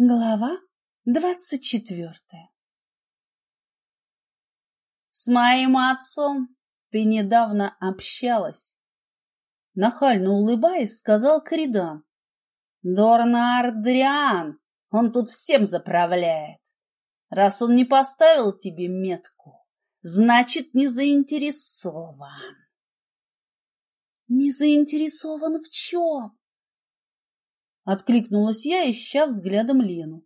Глава двадцать четвертая С моим отцом ты недавно общалась. Нахально улыбаясь, сказал Кридан. Дорна Дриан, он тут всем заправляет. Раз он не поставил тебе метку, значит, не заинтересован. Не заинтересован в чем? Откликнулась я, ища взглядом Лену.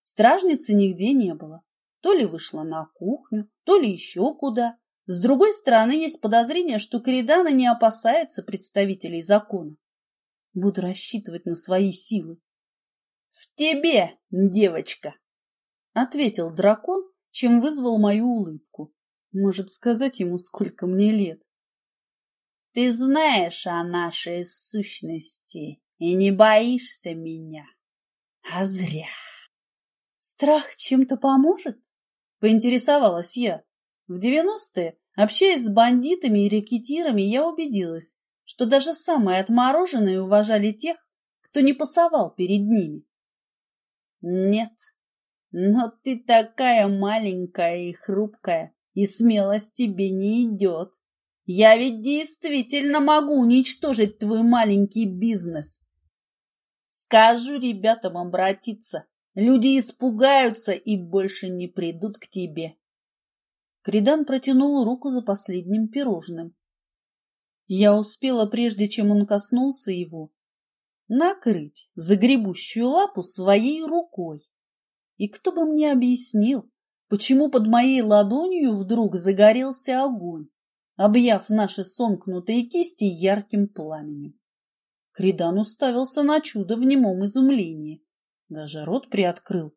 Стражницы нигде не было. То ли вышла на кухню, то ли еще куда. С другой стороны, есть подозрение, что Коридана не опасается представителей закона. Буду рассчитывать на свои силы. — В тебе, девочка! — ответил дракон, чем вызвал мою улыбку. Может сказать ему, сколько мне лет. — Ты знаешь о нашей сущности и не боишься меня. А зря. Страх чем-то поможет? Поинтересовалась я. В девяностые, общаясь с бандитами и рекетирами, я убедилась, что даже самые отмороженные уважали тех, кто не пасовал перед ними. Нет, но ты такая маленькая и хрупкая, и смелость тебе не идет. Я ведь действительно могу уничтожить твой маленький бизнес. Скажу ребятам обратиться. Люди испугаются и больше не придут к тебе. Кридан протянул руку за последним пирожным. Я успела, прежде чем он коснулся его, накрыть загребущую лапу своей рукой. И кто бы мне объяснил, почему под моей ладонью вдруг загорелся огонь, объяв наши сомкнутые кисти ярким пламенем. Кридан уставился на чудо в немом изумлении. Даже рот приоткрыл.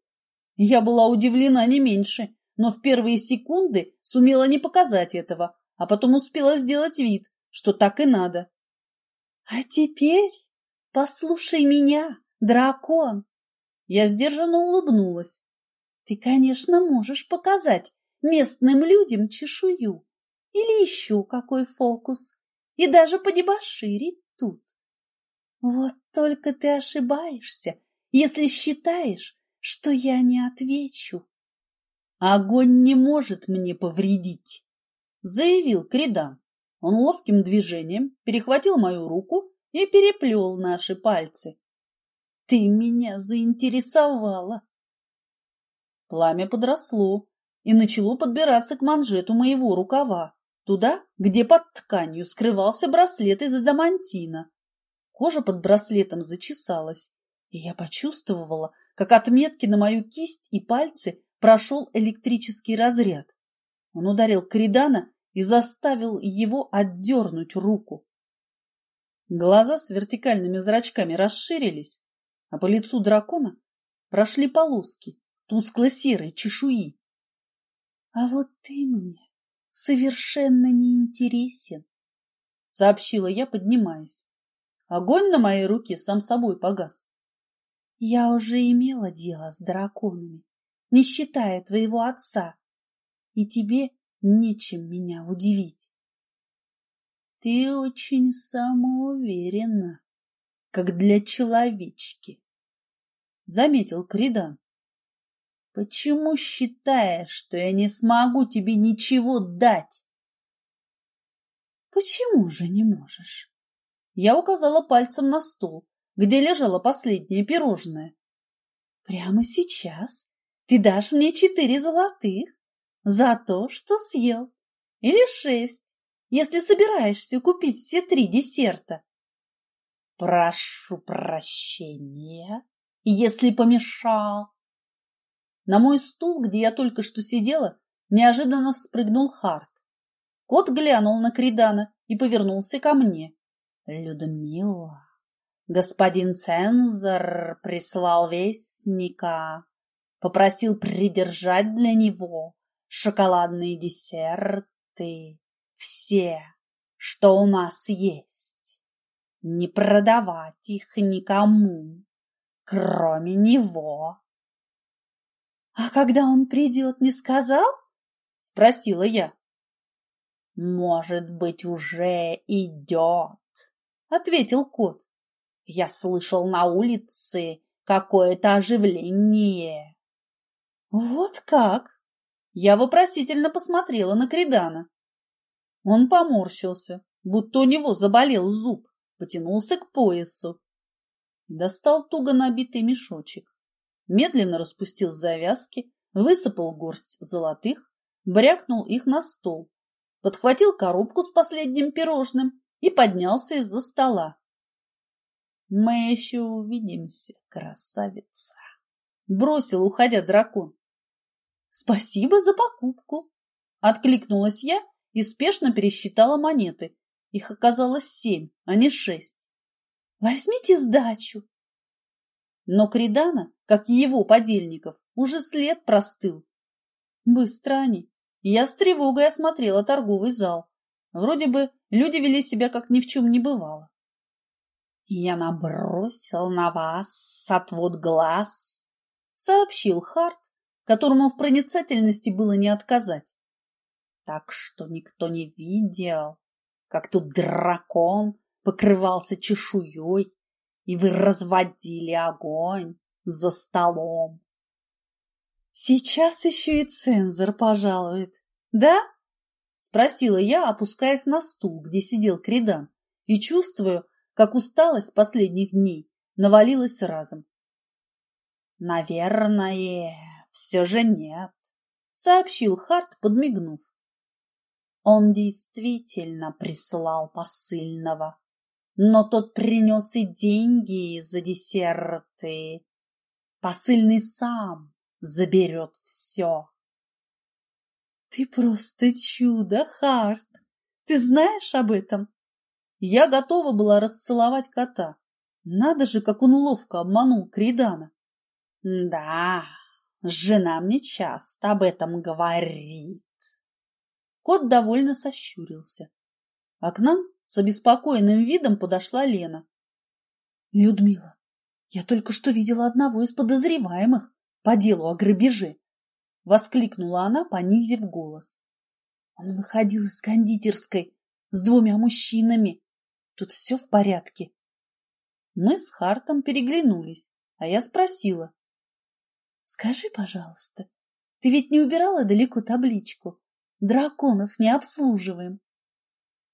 Я была удивлена не меньше, но в первые секунды сумела не показать этого, а потом успела сделать вид, что так и надо. — А теперь послушай меня, дракон! Я сдержанно улыбнулась. — Ты, конечно, можешь показать местным людям чешую или еще какой фокус, и даже подебоширить тут. Вот только ты ошибаешься, если считаешь, что я не отвечу. Огонь не может мне повредить, заявил Кридан. Он ловким движением перехватил мою руку и переплел наши пальцы. Ты меня заинтересовала. Пламя подросло и начало подбираться к манжету моего рукава, туда, где под тканью скрывался браслет из адамантина. Кожа под браслетом зачесалась, и я почувствовала, как от метки на мою кисть и пальцы прошел электрический разряд. Он ударил Кридана и заставил его отдернуть руку. Глаза с вертикальными зрачками расширились, а по лицу дракона прошли полоски тускло-серой чешуи. — А вот ты мне совершенно не интересен, — сообщила я, поднимаясь. Огонь на моей руке сам собой погас. Я уже имела дело с драконами, не считая твоего отца, и тебе нечем меня удивить. Ты очень самоуверенна, как для человечки, — заметил Кридан. Почему считаешь, что я не смогу тебе ничего дать? Почему же не можешь? Я указала пальцем на стол, где лежало последнее пирожное. Прямо сейчас ты дашь мне четыре золотых за то, что съел, или шесть, если собираешься купить все три десерта. Прошу прощения, если помешал. На мой стул, где я только что сидела, неожиданно вспрыгнул Харт. Кот глянул на Кридана и повернулся ко мне. Людмила, господин цензор прислал вестника, попросил придержать для него шоколадные десерты, все, что у нас есть, не продавать их никому, кроме него. — А когда он придет, не сказал? — спросила я. — Может быть, уже идет. — ответил кот. Я слышал на улице, какое-то оживление. Вот как? Я вопросительно посмотрела на Кридана. Он поморщился, будто у него заболел зуб, потянулся к поясу достал туго набитый мешочек. Медленно распустил завязки, высыпал горсть золотых, брякнул их на стол, подхватил коробку с последним пирожным и поднялся из-за стола. «Мы еще увидимся, красавица!» — бросил, уходя дракон. «Спасибо за покупку!» — откликнулась я и спешно пересчитала монеты. Их оказалось семь, а не шесть. «Возьмите сдачу!» Но Кридана, как и его подельников, уже след простыл. Быстро они. Я с тревогой осмотрела торговый зал. Вроде бы люди вели себя, как ни в чем не бывало. «Я набросил на вас отвод глаз», — сообщил Харт, которому в проницательности было не отказать. «Так что никто не видел, как тут дракон покрывался чешуей, и вы разводили огонь за столом». «Сейчас еще и цензор пожалует, да?» — спросила я, опускаясь на стул, где сидел Кридан, и чувствую, как усталость последних дней навалилась разом. «Наверное, все же нет», — сообщил Харт, подмигнув. Он действительно прислал посыльного, но тот принес и деньги за десерты. Посыльный сам заберет все. Ты просто чудо, Харт. Ты знаешь об этом? Я готова была расцеловать кота. Надо же, как он ловко обманул Кридана. Да, жена мне часто об этом говорит. Кот довольно сощурился. А к нам с обеспокоенным видом подошла Лена. Людмила, я только что видела одного из подозреваемых по делу о грабеже. Воскликнула она, понизив голос. Он выходил из кондитерской с двумя мужчинами Тут все в порядке. Мы с Хартом переглянулись, а я спросила. Скажи, пожалуйста, ты ведь не убирала далеко табличку? Драконов не обслуживаем.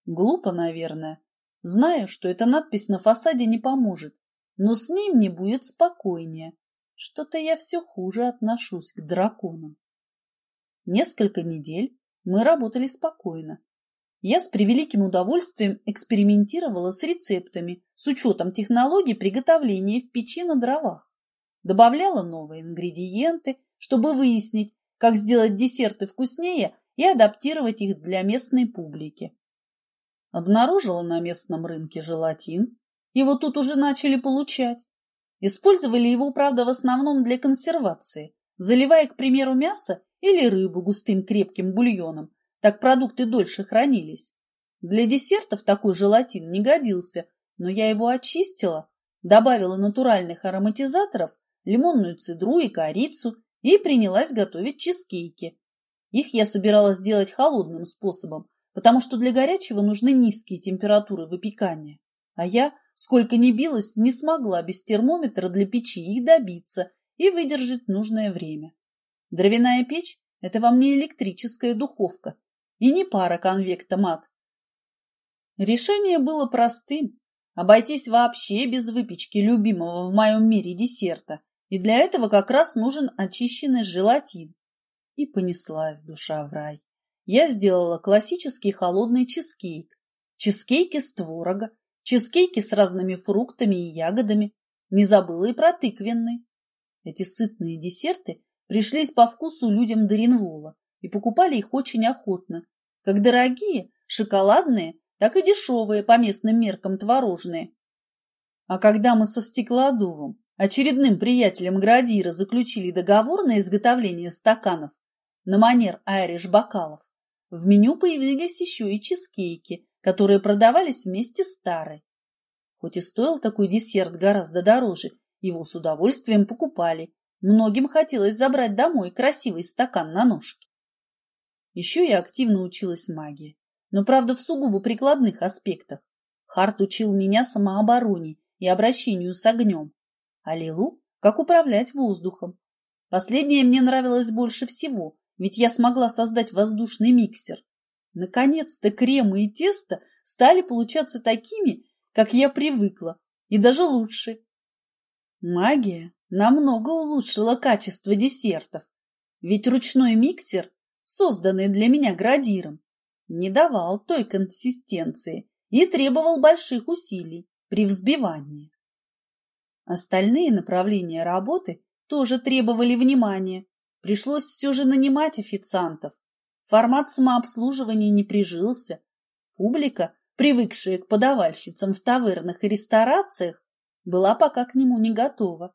Глупо, наверное. Знаю, что эта надпись на фасаде не поможет, но с ней мне будет спокойнее. Что-то я все хуже отношусь к драконам. Несколько недель мы работали спокойно, я с превеликим удовольствием экспериментировала с рецептами с учетом технологий приготовления в печи на дровах. Добавляла новые ингредиенты, чтобы выяснить, как сделать десерты вкуснее и адаптировать их для местной публики. Обнаружила на местном рынке желатин, его тут уже начали получать. Использовали его, правда, в основном для консервации, заливая, к примеру, мясо или рыбу густым крепким бульоном, так продукты дольше хранились. Для десертов такой желатин не годился, но я его очистила, добавила натуральных ароматизаторов, лимонную цедру и корицу и принялась готовить чизкейки. Их я собиралась сделать холодным способом, потому что для горячего нужны низкие температуры выпекания. А я, сколько ни билась, не смогла без термометра для печи их добиться и выдержать нужное время. Дровяная печь – это вам не электрическая духовка, и не пара конвекта-мат. Решение было простым – обойтись вообще без выпечки любимого в моем мире десерта, и для этого как раз нужен очищенный желатин. И понеслась душа в рай. Я сделала классический холодный чизкейк, чизкейки с творога, чизкейки с разными фруктами и ягодами, не забыла и про тыквенный. Эти сытные десерты пришлись по вкусу людям Доринвола, и покупали их очень охотно, как дорогие, шоколадные, так и дешевые по местным меркам творожные. А когда мы со Стеклодувом, очередным приятелем Градира, заключили договор на изготовление стаканов на манер айриш-бокалов, в меню появились еще и чизкейки, которые продавались вместе с старой. Хоть и стоил такой десерт гораздо дороже, его с удовольствием покупали. Многим хотелось забрать домой красивый стакан на ножке. Еще я активно училась магии, но, правда, в сугубо прикладных аспектах. Харт учил меня самообороне и обращению с огнем, а Лилу как управлять воздухом. Последнее мне нравилось больше всего, ведь я смогла создать воздушный миксер. Наконец-то кремы и тесто стали получаться такими, как я привыкла, и даже лучше. Магия намного улучшила качество десертов, ведь ручной миксер, созданный для меня градиром, не давал той консистенции и требовал больших усилий при взбивании. Остальные направления работы тоже требовали внимания. Пришлось все же нанимать официантов. Формат самообслуживания не прижился. Публика, привыкшая к подавальщицам в тавернах и ресторациях, была пока к нему не готова.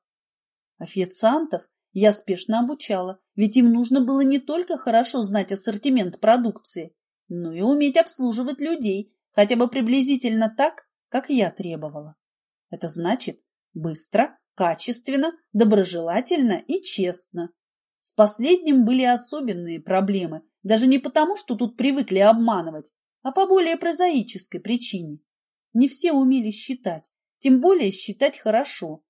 Официантов я спешно обучала, ведь им нужно было не только хорошо знать ассортимент продукции, но и уметь обслуживать людей, хотя бы приблизительно так, как я требовала. Это значит быстро, качественно, доброжелательно и честно. С последним были особенные проблемы, даже не потому, что тут привыкли обманывать, а по более прозаической причине. Не все умели считать, тем более считать хорошо.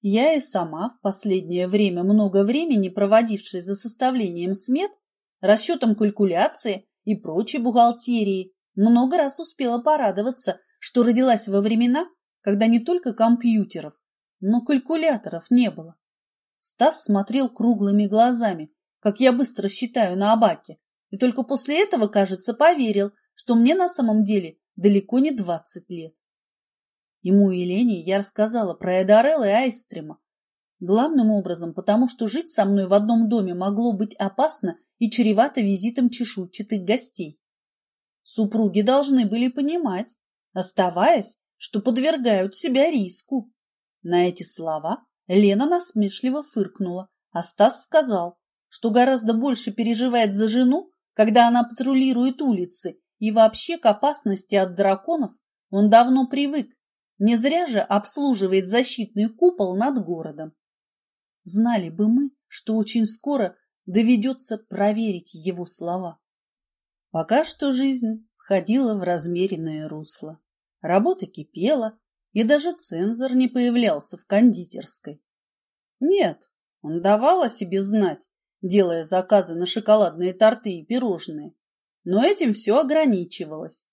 Я и сама в последнее время много времени проводившая за составлением смет, расчетом калькуляции и прочей бухгалтерии, много раз успела порадоваться, что родилась во времена, когда не только компьютеров, но калькуляторов не было. Стас смотрел круглыми глазами, как я быстро считаю на абаке, и только после этого, кажется, поверил, что мне на самом деле далеко не двадцать лет. Ему и Лене я рассказала про Эдарелла и Айстрима. Главным образом, потому что жить со мной в одном доме могло быть опасно и чревато визитом чешуйчатых гостей. Супруги должны были понимать, оставаясь, что подвергают себя риску. На эти слова Лена насмешливо фыркнула, а Стас сказал, что гораздо больше переживает за жену, когда она патрулирует улицы, и вообще к опасности от драконов он давно привык, не зря же обслуживает защитный купол над городом. Знали бы мы, что очень скоро доведется проверить его слова. Пока что жизнь входила в размеренное русло. Работа кипела, и даже цензор не появлялся в кондитерской. Нет, он давал о себе знать, делая заказы на шоколадные торты и пирожные. Но этим все ограничивалось.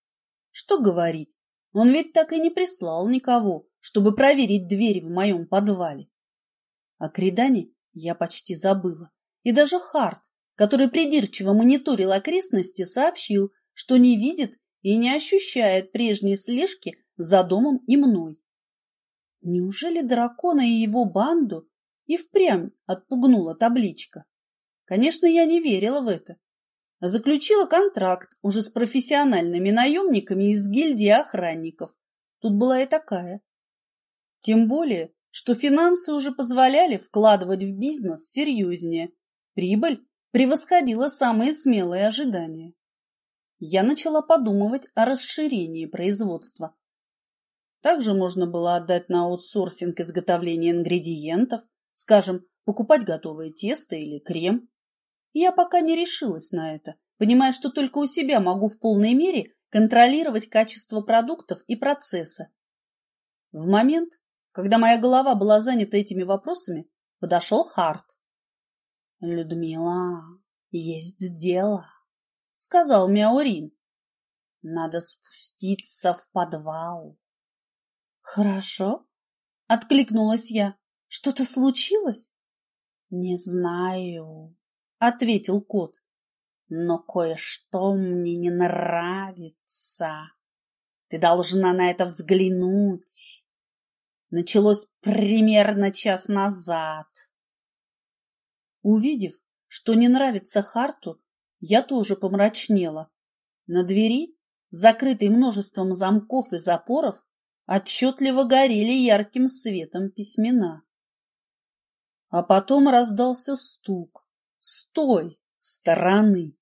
Что говорить, он ведь так и не прислал никого, чтобы проверить дверь в моем подвале. О Кридане я почти забыла. И даже Харт, который придирчиво мониторил окрестности, сообщил, что не видит и не ощущает прежней слежки за домом и мной. Неужели дракона и его банду и впрямь отпугнула табличка? Конечно, я не верила в это заключила контракт уже с профессиональными наемниками из гильдии охранников. Тут была и такая. Тем более, что финансы уже позволяли вкладывать в бизнес серьезнее. Прибыль превосходила самые смелые ожидания. Я начала подумывать о расширении производства. Также можно было отдать на аутсорсинг изготовления ингредиентов, скажем, покупать готовое тесто или крем. Я пока не решилась на это, понимая, что только у себя могу в полной мере контролировать качество продуктов и процесса. В момент, когда моя голова была занята этими вопросами, подошел Харт. «Людмила, есть дело», — сказал Мяурин. «Надо спуститься в подвал». «Хорошо», — откликнулась я. «Что-то случилось?» «Не знаю», — ответил кот. «Но кое-что мне не нравится. Ты должна на это взглянуть. Началось примерно час назад». Увидев, что не нравится Харту, я тоже помрачнела. На двери, закрытой множеством замков и запоров, отчетливо горели ярким светом письмена. А потом раздался стук с той стороны.